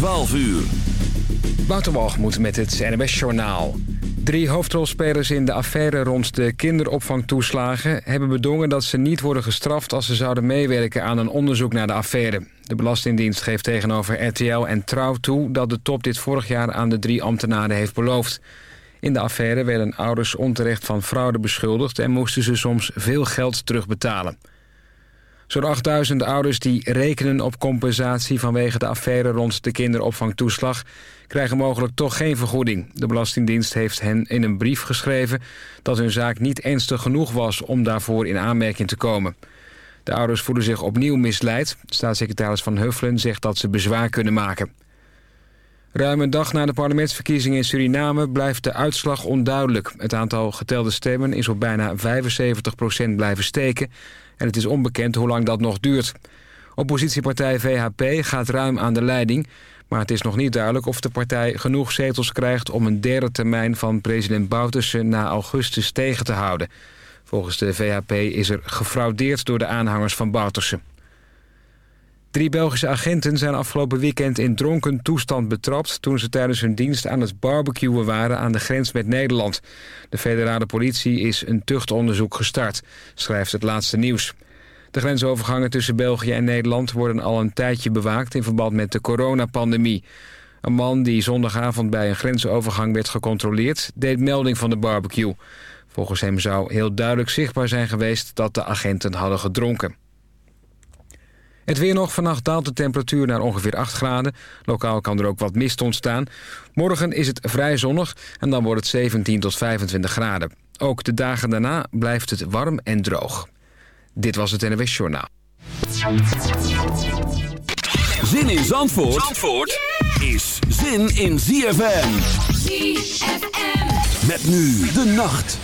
12 uur. moet met het NWS Journaal. Drie hoofdrolspelers in de affaire rond de kinderopvangtoeslagen... hebben bedongen dat ze niet worden gestraft als ze zouden meewerken aan een onderzoek naar de affaire. De Belastingdienst geeft tegenover RTL en Trouw toe... dat de top dit vorig jaar aan de drie ambtenaren heeft beloofd. In de affaire werden ouders onterecht van fraude beschuldigd... en moesten ze soms veel geld terugbetalen. Zo'n 8000 ouders die rekenen op compensatie vanwege de affaire rond de kinderopvangtoeslag krijgen mogelijk toch geen vergoeding. De Belastingdienst heeft hen in een brief geschreven dat hun zaak niet ernstig genoeg was om daarvoor in aanmerking te komen. De ouders voelen zich opnieuw misleid. Staatssecretaris Van Huffelen zegt dat ze bezwaar kunnen maken. Ruim een dag na de parlementsverkiezingen in Suriname blijft de uitslag onduidelijk. Het aantal getelde stemmen is op bijna 75% blijven steken en het is onbekend hoe lang dat nog duurt. Oppositiepartij VHP gaat ruim aan de leiding... maar het is nog niet duidelijk of de partij genoeg zetels krijgt... om een derde termijn van president Bouterse na augustus tegen te houden. Volgens de VHP is er gefraudeerd door de aanhangers van Bouterse. Drie Belgische agenten zijn afgelopen weekend in dronken toestand betrapt... toen ze tijdens hun dienst aan het barbecuen waren aan de grens met Nederland. De federale politie is een tuchtonderzoek gestart, schrijft het laatste nieuws. De grensovergangen tussen België en Nederland worden al een tijdje bewaakt... in verband met de coronapandemie. Een man die zondagavond bij een grensovergang werd gecontroleerd... deed melding van de barbecue. Volgens hem zou heel duidelijk zichtbaar zijn geweest dat de agenten hadden gedronken. Het weer nog. Vannacht daalt de temperatuur naar ongeveer 8 graden. Lokaal kan er ook wat mist ontstaan. Morgen is het vrij zonnig en dan wordt het 17 tot 25 graden. Ook de dagen daarna blijft het warm en droog. Dit was het NWS Journaal. Zin in Zandvoort, Zandvoort is zin in ZFM. ZFM. Met nu de nacht.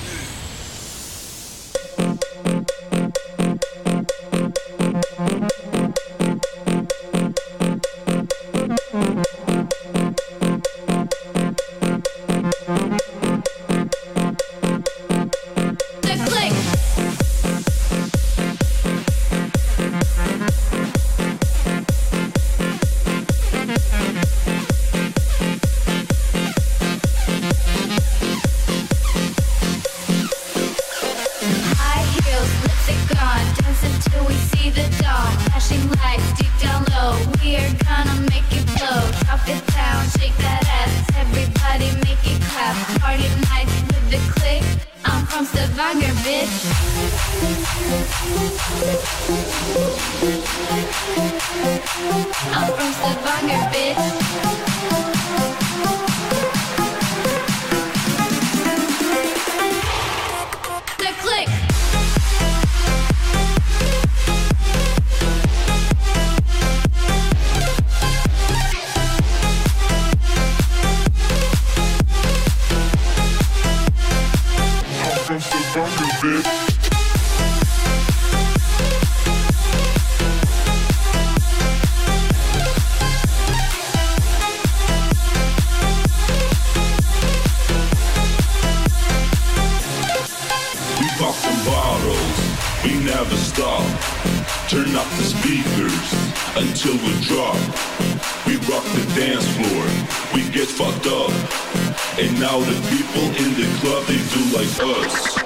And now the people in the club, they do like us.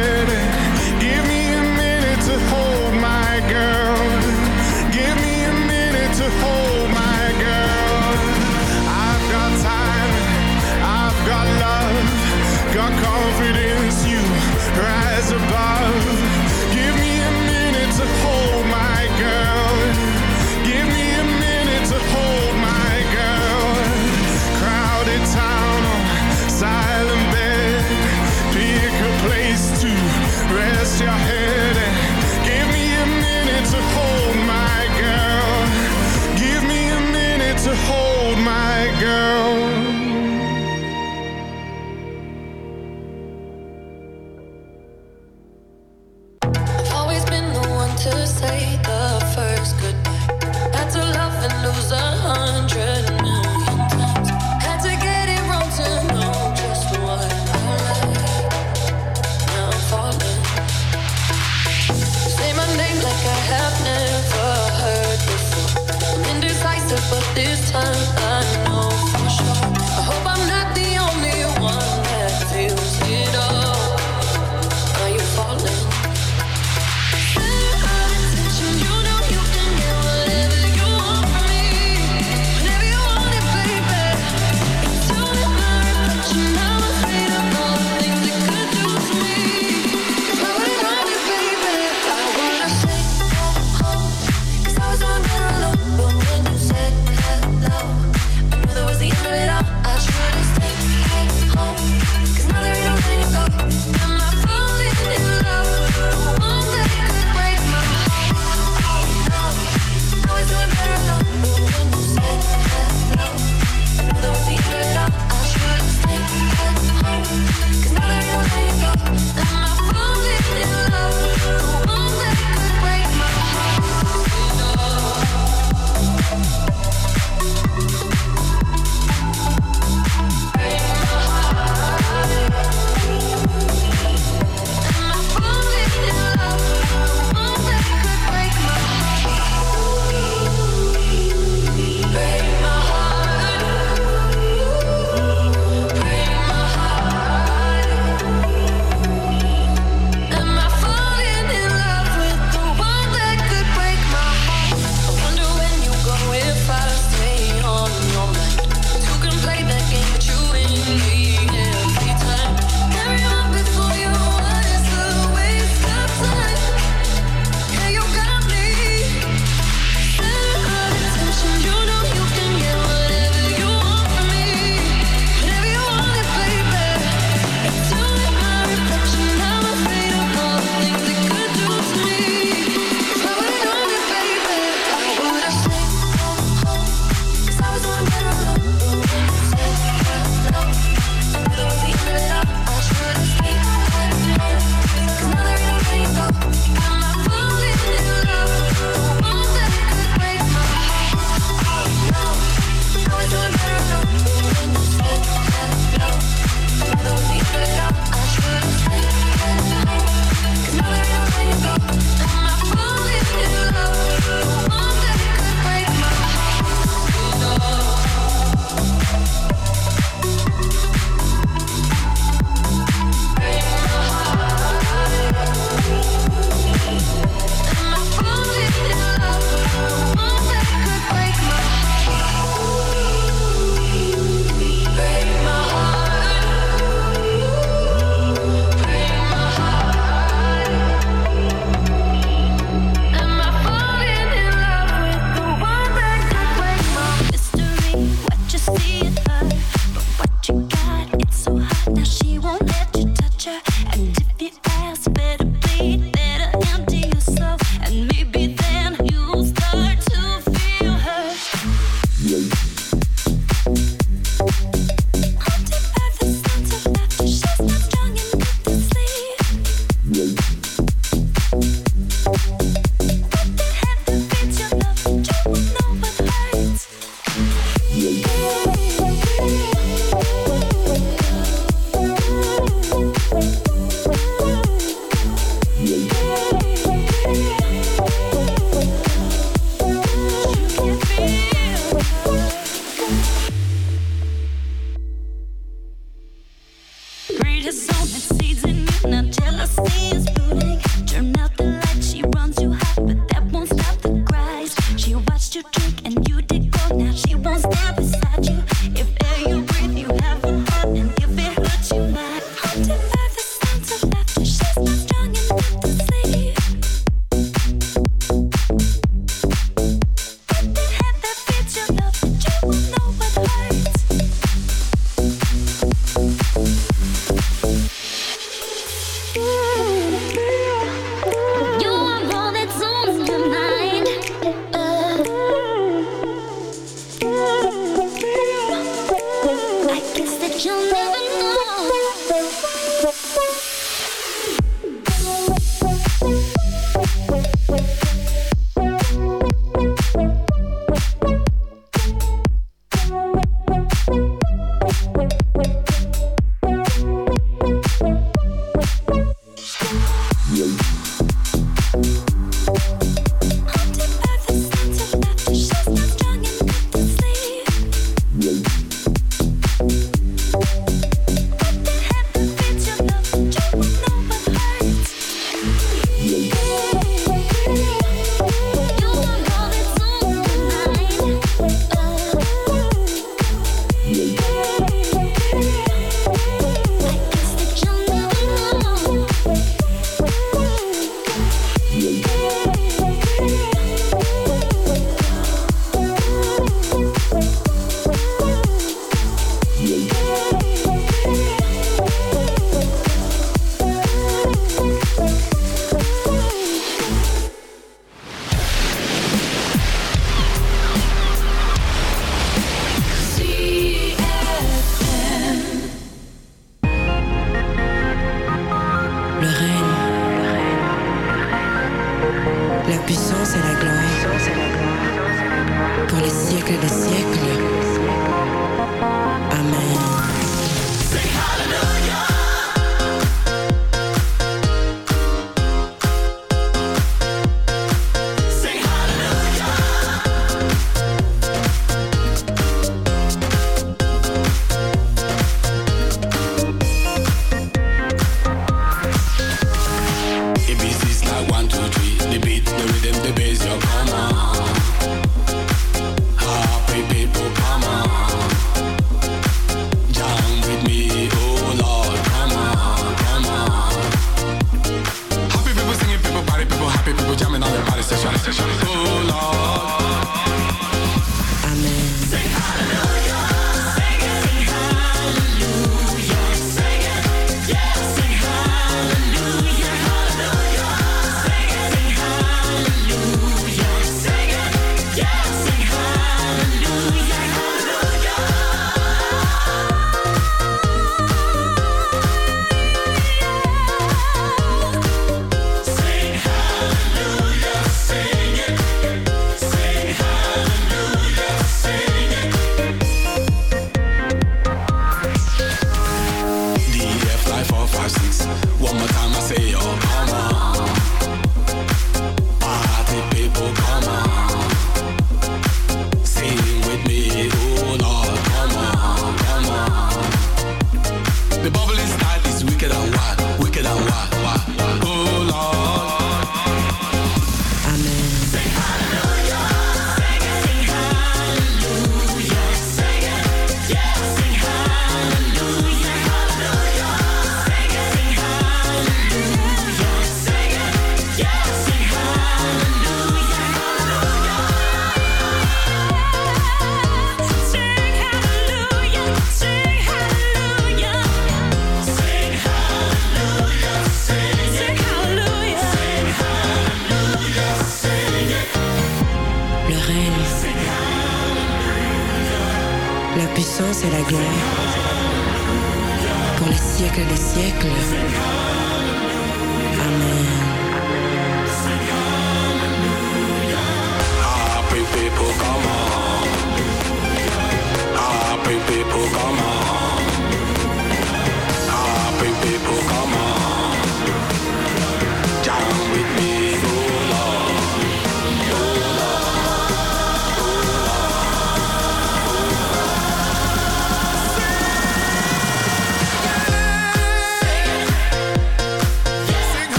Rise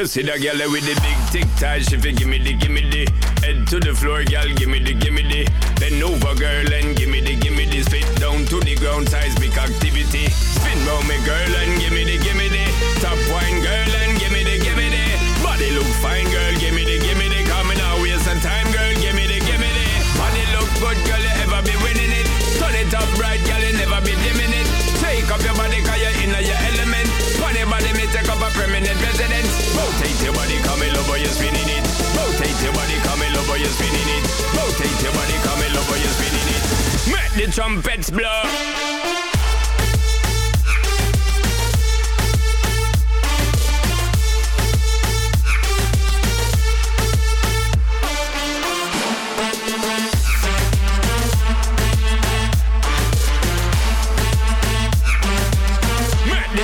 You see that girl with the big tic tac, she fi gimme the gimme the head to the floor, girl, gimme the gimme the. Bend over, girl, and gimme the gimme the. Spit down to the ground, seismic activity. Spin round me, girl, and gimme the gimme the. the trumpets blow.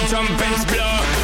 trumpets blow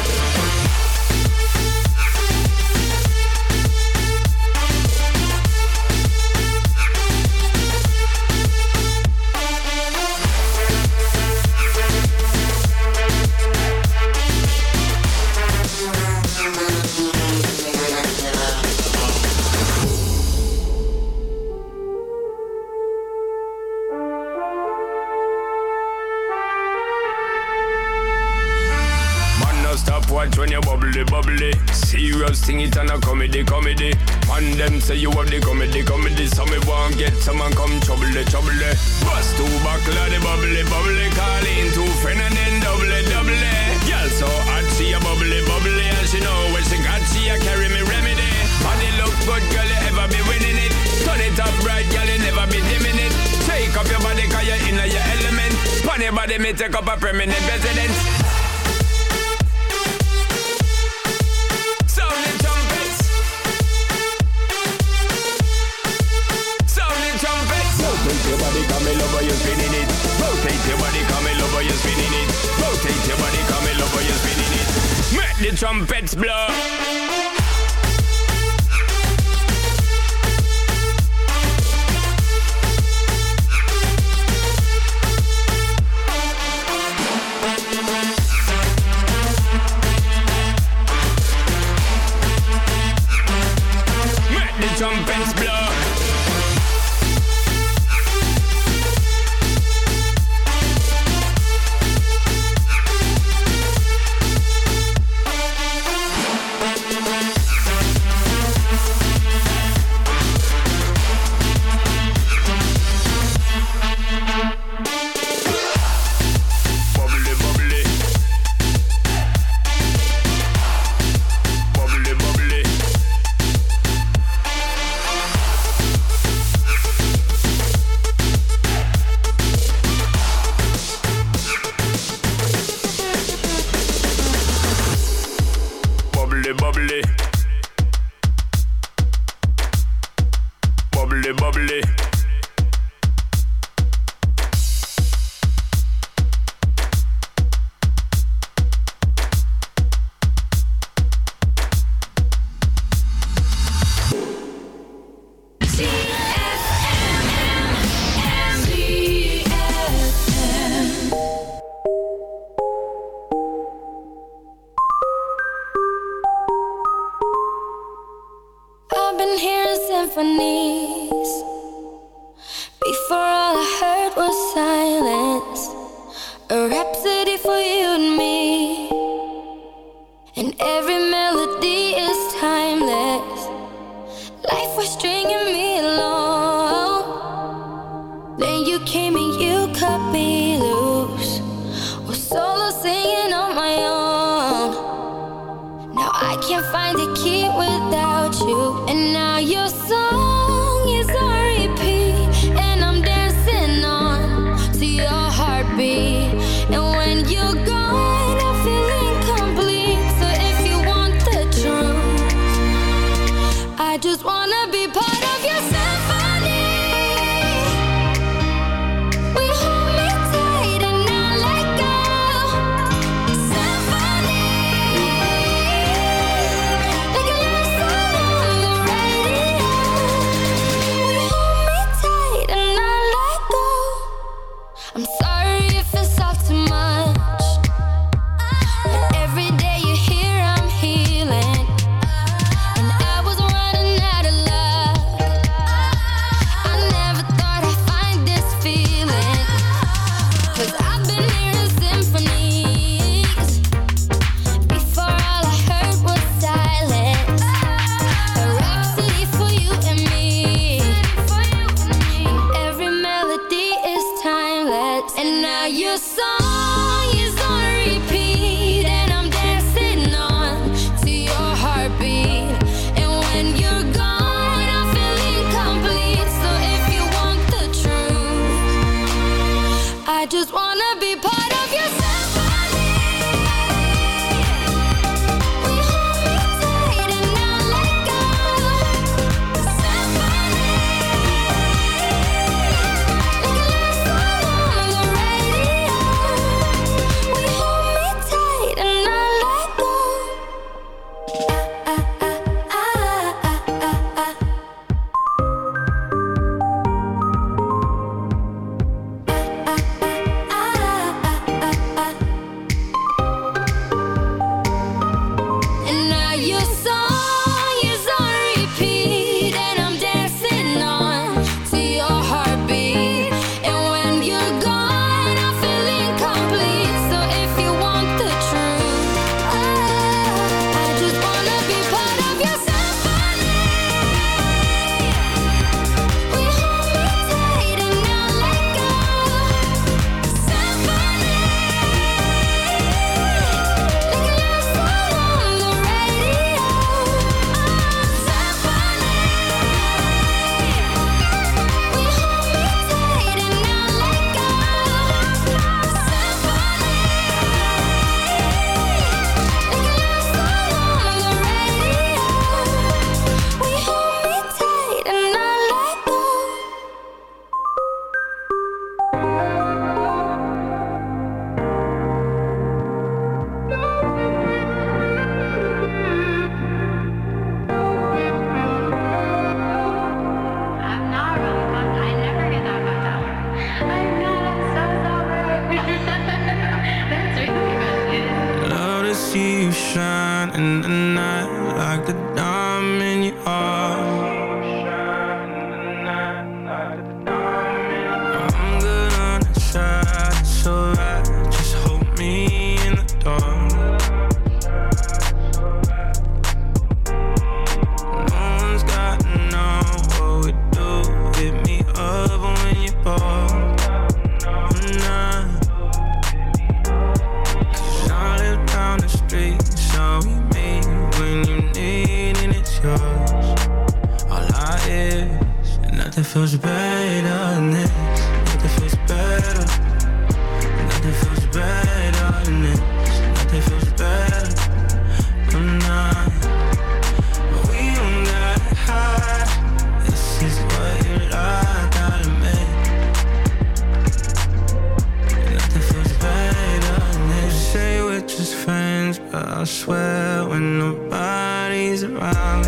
I swear when nobody's around.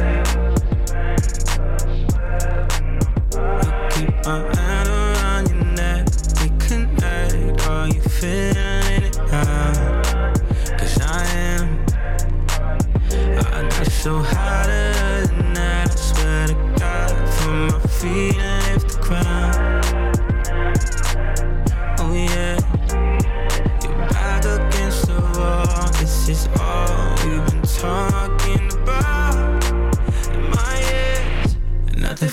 I keep my hand around your neck. We connect, are you feeling it now? Cause I am. I got so high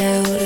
out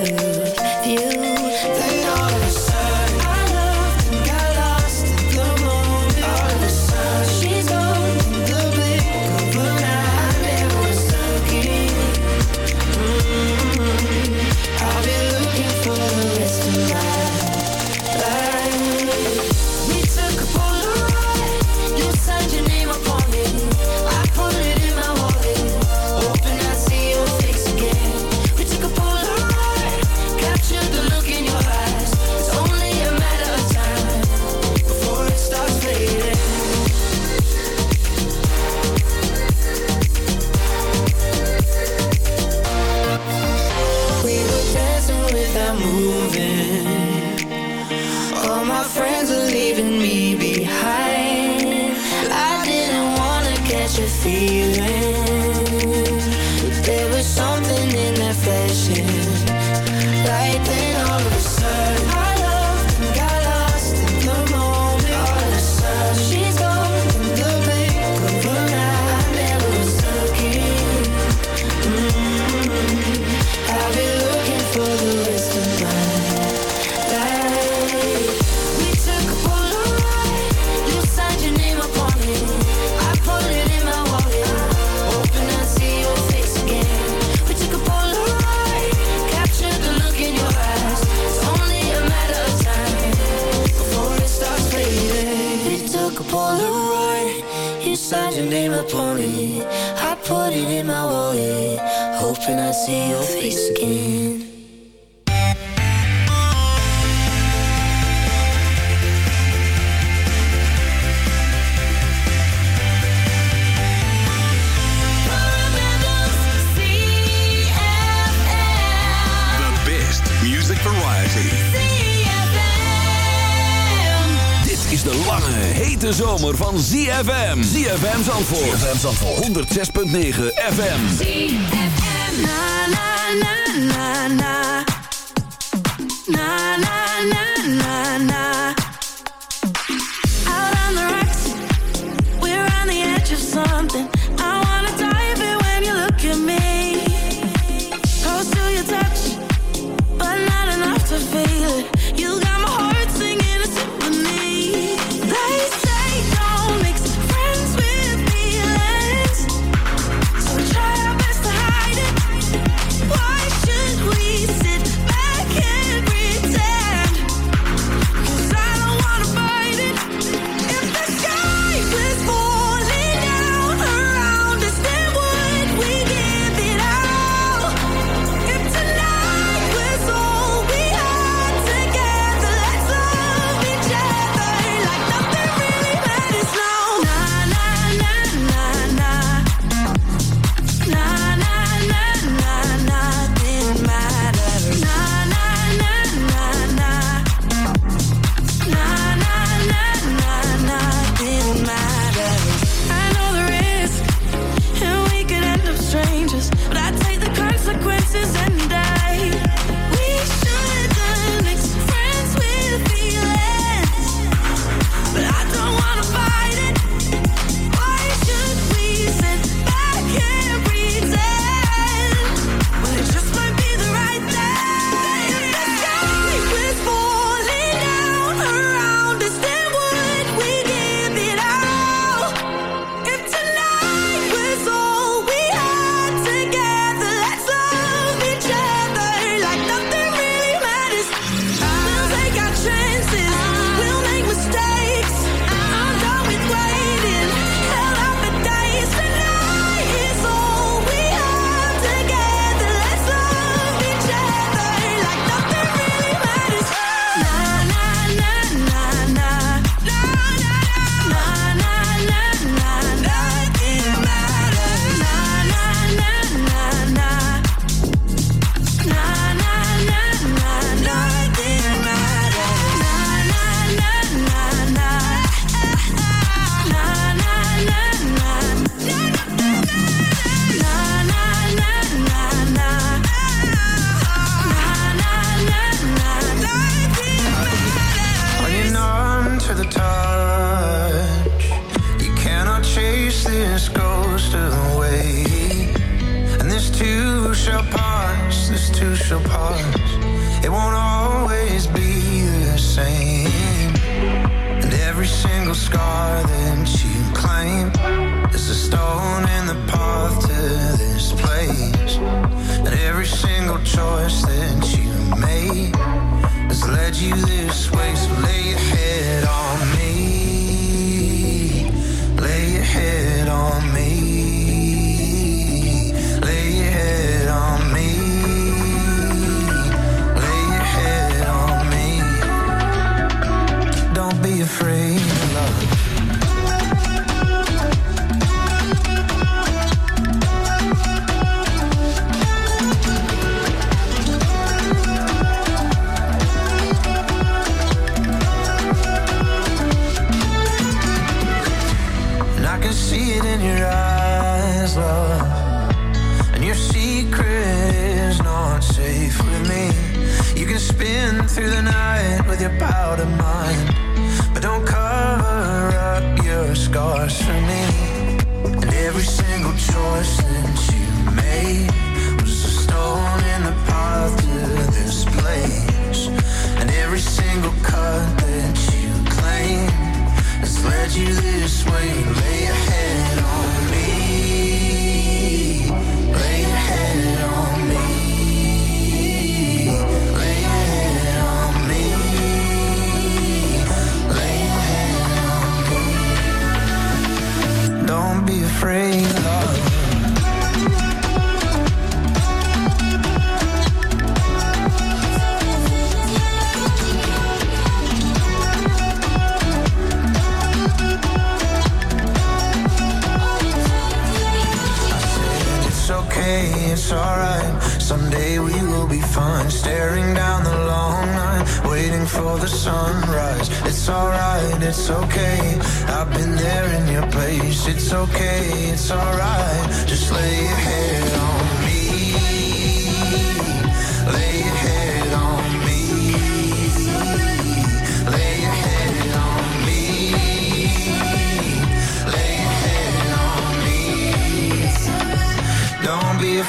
De zomer van ZFM. ZFM Zandvoort. ZFM Zandvoort. 106.9 FM. ZFM. Na, na, na, na, na. Afraid of love.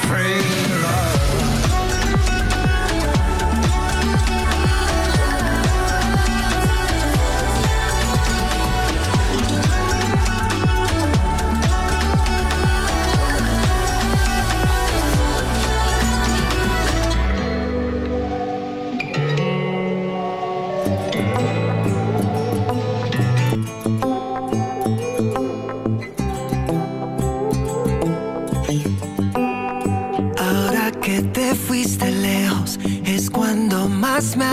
Afraid, love.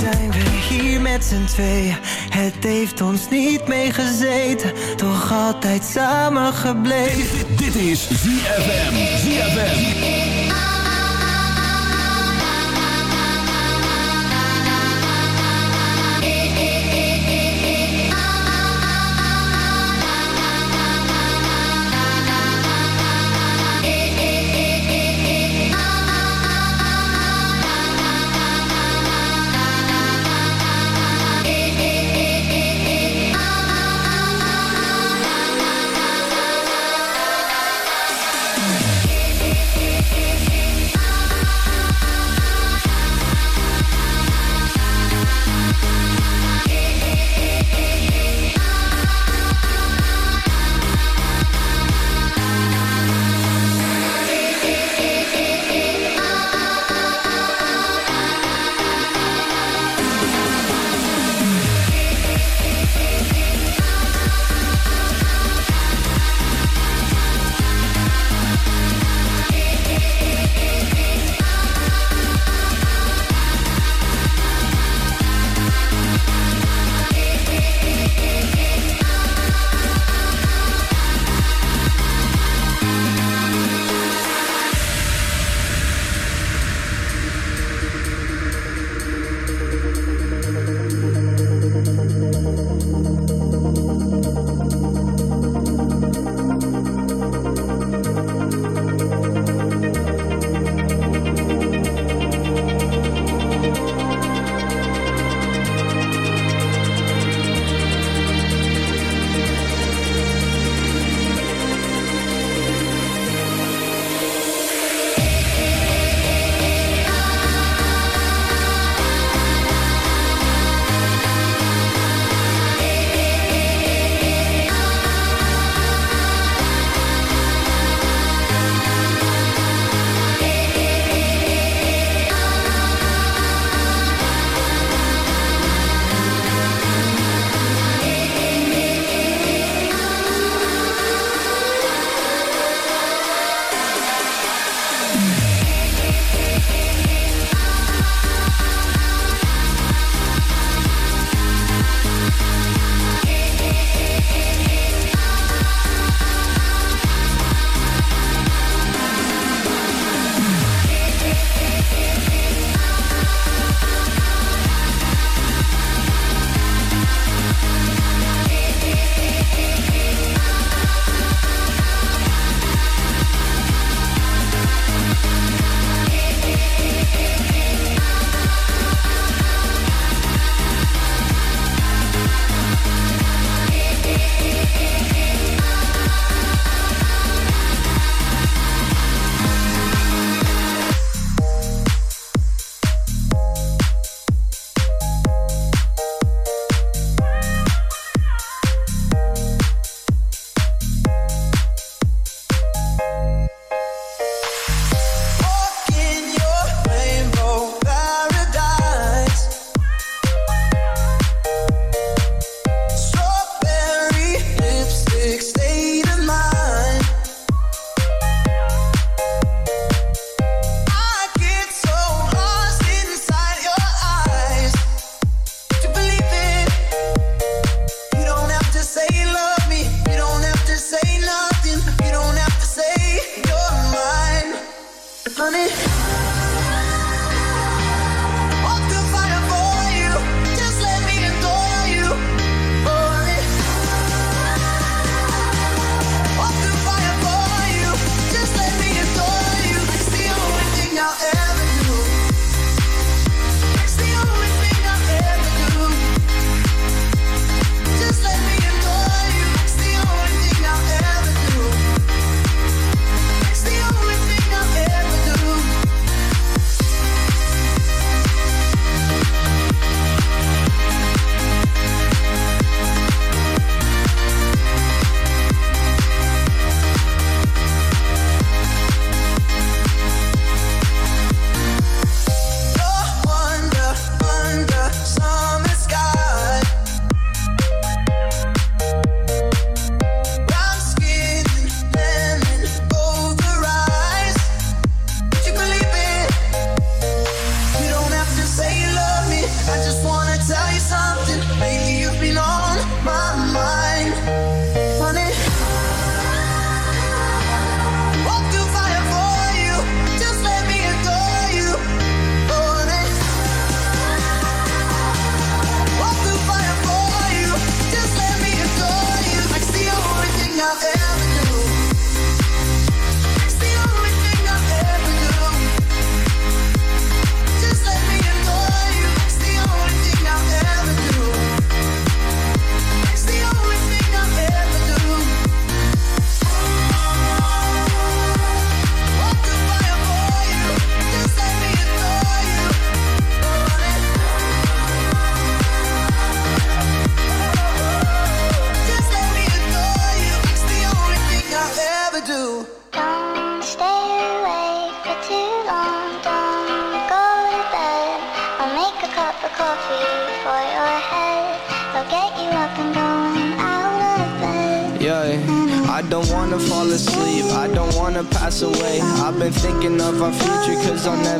Zijn we hier met z'n tweeën. Het heeft ons niet meegezeten, toch altijd samen gebleven. Dit is ZFM. ZFM.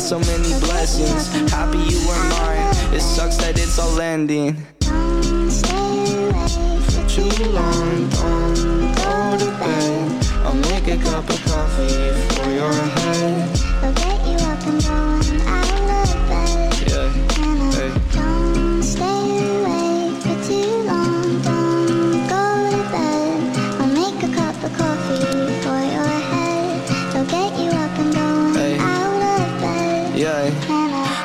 so many blessings. Happy you were mine, it sucks that it's all ending. Don't stay away For too long, don't go to bed. I'll make a cup of coffee for your head.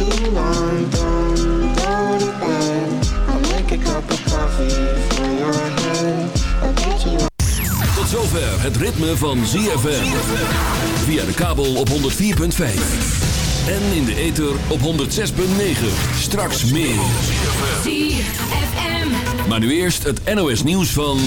Too long, don't go to bed. I'll make a cup of coffee for your head. I'll get you Tot zover het ritme van ZFM. Via de kabel op 104.5. En in de ether op 106.9. Straks meer. Maar nu eerst het NOS nieuws van...